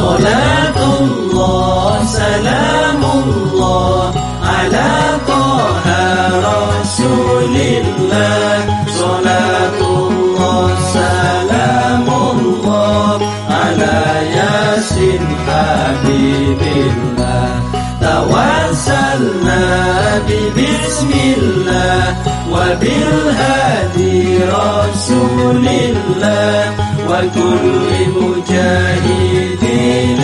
صلاة الله سلام الله على طه رسول الله. صلاة الله سلام الله على ياسين حبيب الله. توسلنا ببسم الله وبالهادي رسول الله. وكل مجاهد